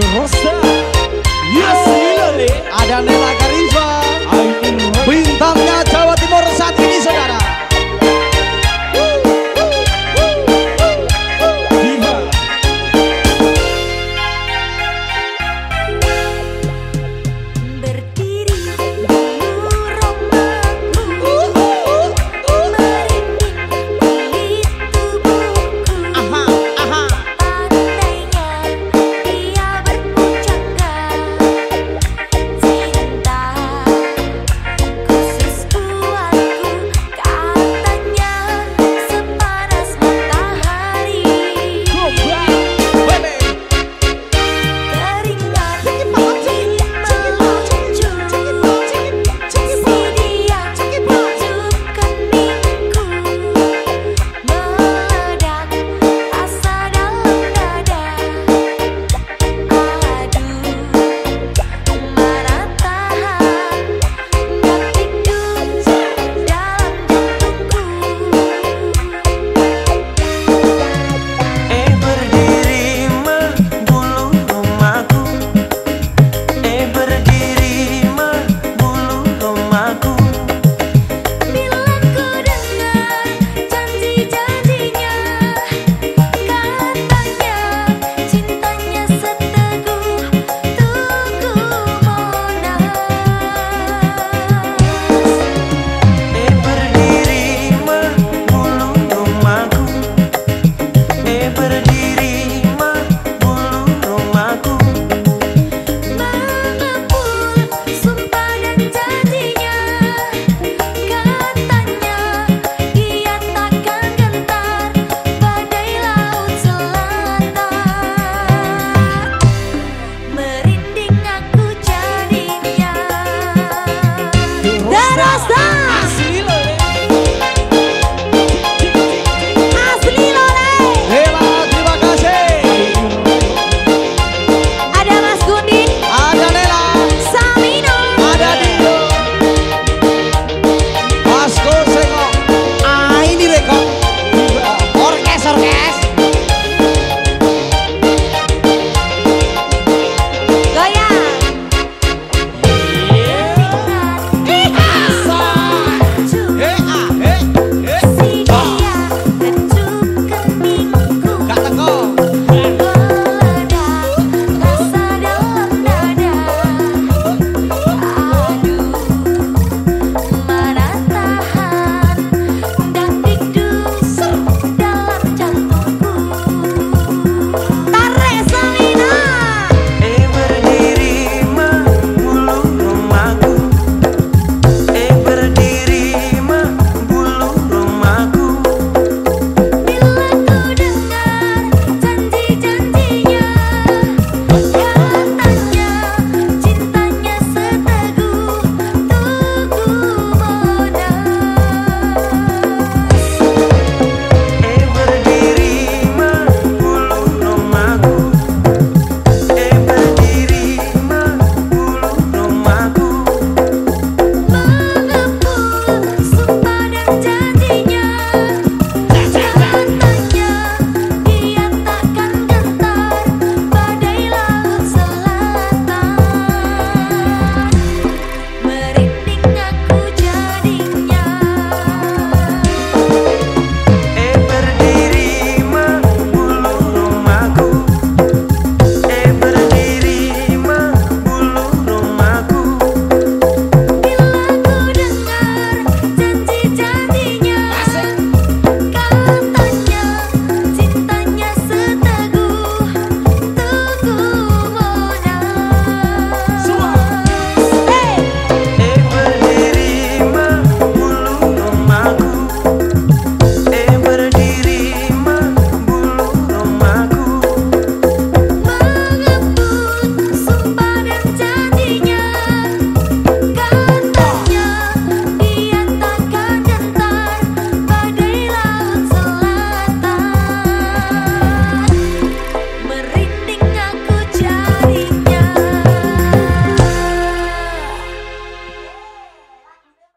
Rosta Yes, Ada